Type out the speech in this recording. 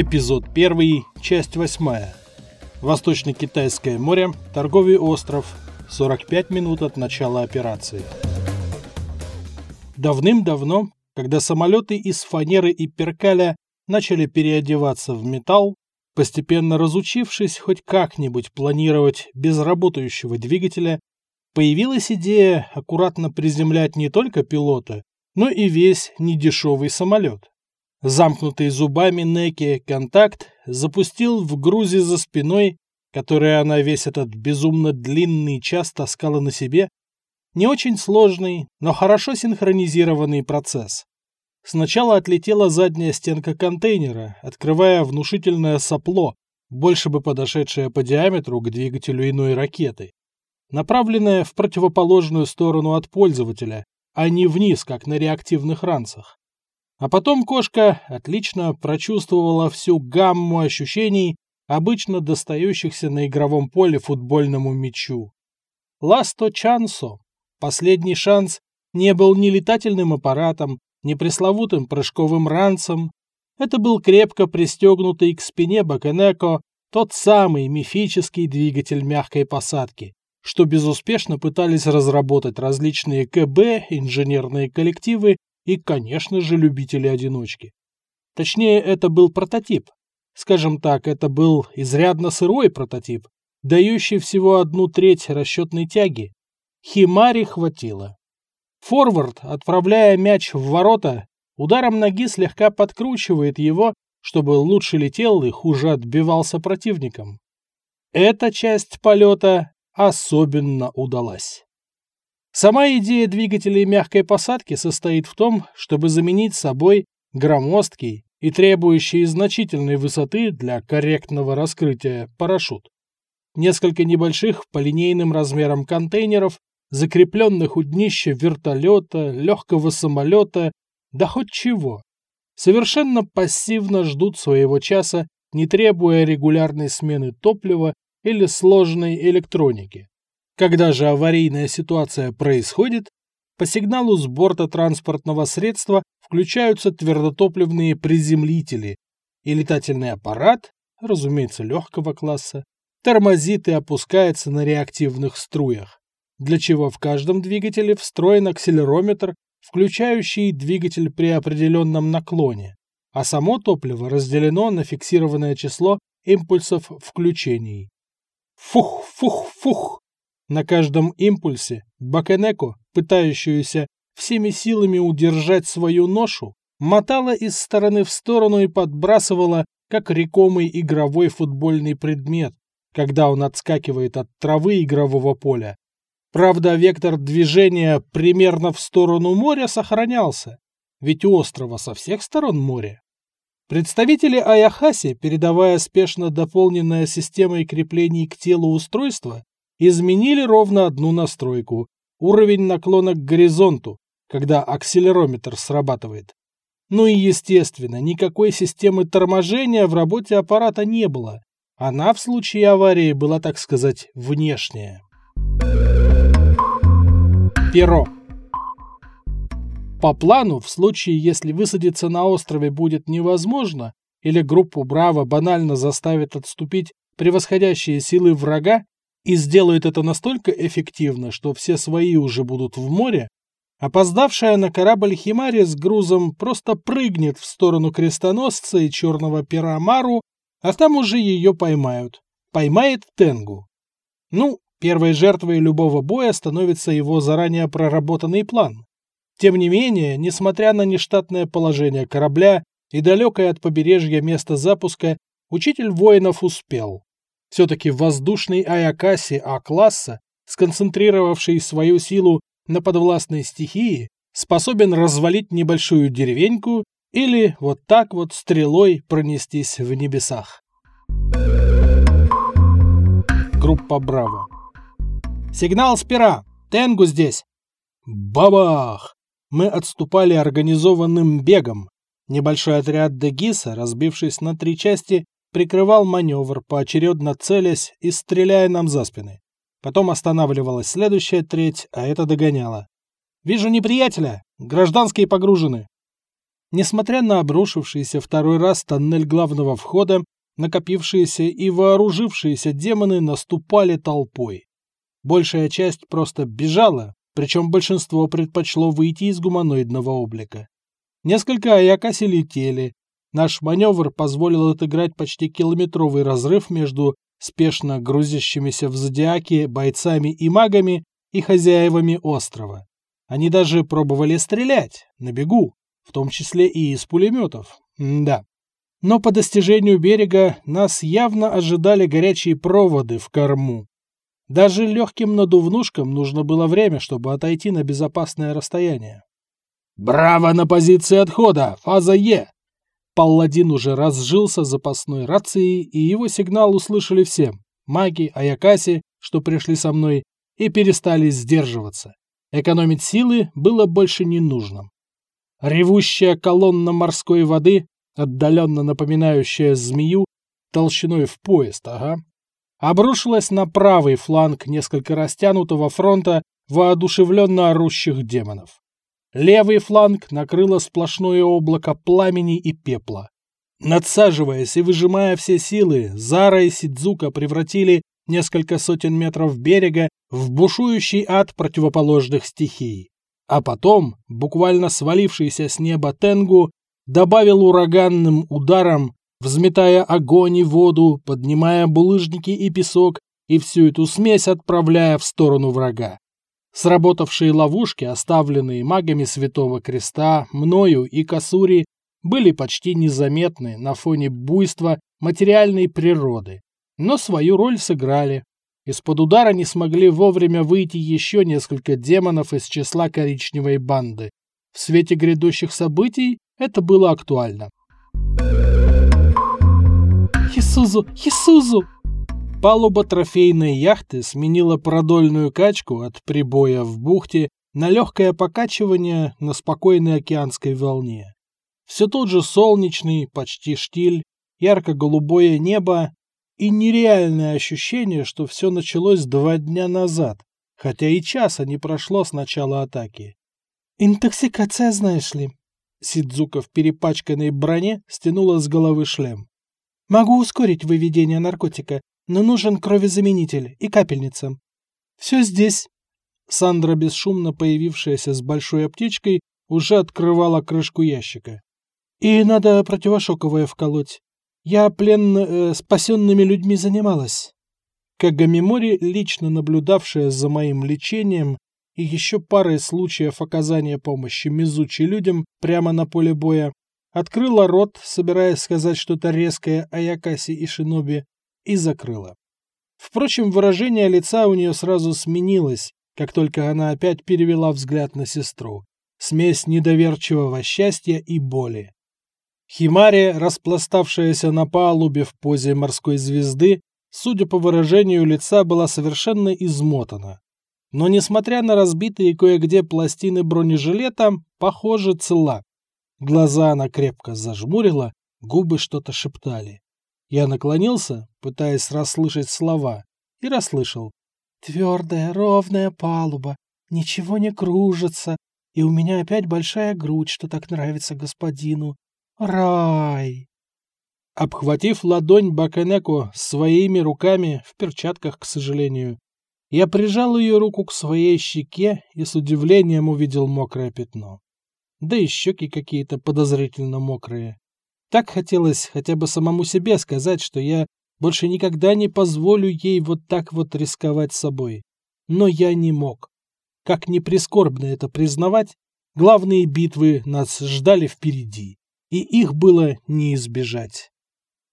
Эпизод 1, часть 8. Восточно-Китайское море, торговый остров. 45 минут от начала операции. Давным-давно, когда самолеты из фанеры и перкаля начали переодеваться в металл, постепенно разучившись хоть как-нибудь планировать без работающего двигателя, появилась идея аккуратно приземлять не только пилота, но и весь недешевый самолет. Замкнутый зубами Неки контакт запустил в грузе за спиной, которой она весь этот безумно длинный час таскала на себе, не очень сложный, но хорошо синхронизированный процесс. Сначала отлетела задняя стенка контейнера, открывая внушительное сопло, больше бы подошедшее по диаметру к двигателю иной ракеты, направленное в противоположную сторону от пользователя, а не вниз, как на реактивных ранцах. А потом кошка отлично прочувствовала всю гамму ощущений, обычно достающихся на игровом поле футбольному мячу. Ласто Чансо, последний шанс, не был ни летательным аппаратом, ни пресловутым прыжковым ранцем. Это был крепко пристегнутый к спине Бакенеко тот самый мифический двигатель мягкой посадки, что безуспешно пытались разработать различные КБ, инженерные коллективы и, конечно же, любители-одиночки. Точнее, это был прототип. Скажем так, это был изрядно сырой прототип, дающий всего одну треть расчетной тяги. Химари хватило. Форвард, отправляя мяч в ворота, ударом ноги слегка подкручивает его, чтобы лучше летел и хуже отбивался противником. Эта часть полета особенно удалась. Сама идея двигателей мягкой посадки состоит в том, чтобы заменить собой громоздкий и требующий значительной высоты для корректного раскрытия парашют. Несколько небольших по линейным размерам контейнеров, закрепленных у днища вертолета, легкого самолета, да хоть чего. Совершенно пассивно ждут своего часа, не требуя регулярной смены топлива или сложной электроники. Когда же аварийная ситуация происходит, по сигналу с борта транспортного средства включаются твердотопливные приземлители, и летательный аппарат, разумеется, легкого класса, тормозит и опускается на реактивных струях, для чего в каждом двигателе встроен акселерометр, включающий двигатель при определенном наклоне, а само топливо разделено на фиксированное число импульсов включений. Фух, фух, фух! На каждом импульсе Бакенеко, пытающуюся всеми силами удержать свою ношу, мотала из стороны в сторону и подбрасывала, как рекомый игровой футбольный предмет, когда он отскакивает от травы игрового поля. Правда, вектор движения примерно в сторону моря сохранялся, ведь у острова со всех сторон море. Представители Аяхаси, передавая спешно дополненное системой креплений к телу устройства, изменили ровно одну настройку – уровень наклона к горизонту, когда акселерометр срабатывает. Ну и естественно, никакой системы торможения в работе аппарата не было. Она в случае аварии была, так сказать, внешняя. Перо. По плану, в случае, если высадиться на острове будет невозможно, или группу Браво банально заставит отступить превосходящие силы врага, и сделают это настолько эффективно, что все свои уже будут в море, опоздавшая на корабль Химари с грузом просто прыгнет в сторону крестоносца и черного пера Мару, а там уже ее поймают. Поймает Тенгу. Ну, первой жертвой любого боя становится его заранее проработанный план. Тем не менее, несмотря на нештатное положение корабля и далекое от побережья место запуска, учитель воинов успел. Все-таки воздушный Аякаси А-класса, сконцентрировавший свою силу на подвластной стихии, способен развалить небольшую деревеньку или вот так вот стрелой пронестись в небесах. Группа Браво. «Сигнал спира! Тенгу здесь!» Бабах! Мы отступали организованным бегом. Небольшой отряд Дегиса, разбившись на три части, прикрывал маневр, поочередно целясь и стреляя нам за спины. Потом останавливалась следующая треть, а это догоняла. «Вижу неприятеля! Гражданские погружены!» Несмотря на обрушившийся второй раз тоннель главного входа, накопившиеся и вооружившиеся демоны наступали толпой. Большая часть просто бежала, причем большинство предпочло выйти из гуманоидного облика. Несколько Аякаси летели. Наш маневр позволил отыграть почти километровый разрыв между спешно грузящимися в зодиаке бойцами и магами и хозяевами острова. Они даже пробовали стрелять, на бегу, в том числе и из пулеметов. М да. Но по достижению берега нас явно ожидали горячие проводы в корму. Даже легким надувнушкам нужно было время, чтобы отойти на безопасное расстояние. «Браво на позиции отхода! Фаза Е!» Палладин уже разжился запасной рацией, и его сигнал услышали все – маги, Аякаси, что пришли со мной, и перестали сдерживаться. Экономить силы было больше не нужно. Ревущая колонна морской воды, отдаленно напоминающая змею, толщиной в поезд, ага, обрушилась на правый фланг несколько растянутого фронта воодушевленно орущих демонов. Левый фланг накрыло сплошное облако пламени и пепла. Надсаживаясь и выжимая все силы, Зара и Сидзука превратили несколько сотен метров берега в бушующий ад противоположных стихий. А потом, буквально свалившийся с неба Тенгу, добавил ураганным ударом взметая огонь и воду, поднимая булыжники и песок, и всю эту смесь отправляя в сторону врага. Сработавшие ловушки, оставленные магами Святого Креста, мною и Касури, были почти незаметны на фоне буйства материальной природы, но свою роль сыграли. Из-под удара не смогли вовремя выйти еще несколько демонов из числа коричневой банды. В свете грядущих событий это было актуально. Хисузу! Хисузу!» Палуба трофейной яхты сменила продольную качку от прибоя в бухте на легкое покачивание на спокойной океанской волне. Все тот же солнечный, почти штиль, ярко-голубое небо и нереальное ощущение, что все началось два дня назад, хотя и часа не прошло с начала атаки. «Интоксикация, знаешь ли?» Сидзука в перепачканной броне стянула с головы шлем. Могу ускорить выведение наркотика, но нужен кровезаменитель и капельница. Все здесь. Сандра, бесшумно появившаяся с большой аптечкой, уже открывала крышку ящика. И надо противошоковое вколоть. Я плен э, спасенными людьми занималась. Кагамимори, лично наблюдавшая за моим лечением и еще парой случаев оказания помощи Мизучи людям прямо на поле боя, открыла рот, собираясь сказать что-то резкое о Якасе и Шиноби, и закрыла. Впрочем, выражение лица у нее сразу сменилось, как только она опять перевела взгляд на сестру. Смесь недоверчивого счастья и боли. Химари, распластавшаяся на палубе в позе морской звезды, судя по выражению лица, была совершенно измотана. Но, несмотря на разбитые кое-где пластины бронежилета, похоже, цела. Глаза она крепко зажмурила, губы что-то шептали. Я наклонился, пытаясь расслышать слова, и расслышал. «Твердая, ровная палуба, ничего не кружится, и у меня опять большая грудь, что так нравится господину. Рай!» Обхватив ладонь Баканеко своими руками, в перчатках, к сожалению, я прижал ее руку к своей щеке и с удивлением увидел мокрое пятно да и щеки какие-то подозрительно мокрые. Так хотелось хотя бы самому себе сказать, что я больше никогда не позволю ей вот так вот рисковать собой. Но я не мог. Как ни прискорбно это признавать, главные битвы нас ждали впереди, и их было не избежать.